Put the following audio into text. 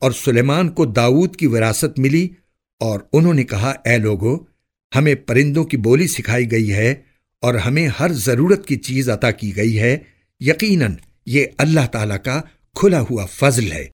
اور سلیمان کو داؤد کی وراثت ملی اور انہوں نے کہا، اے لوگو، ہمیں پرندوں کی بولی سکھائی گئی ہے اور ہمیں ہر ضرورت کی چیز عطا کی گئی ہے۔ یقیناً یہ اللہ تعالیٰ کا کھلا ہوا فضل ہے۔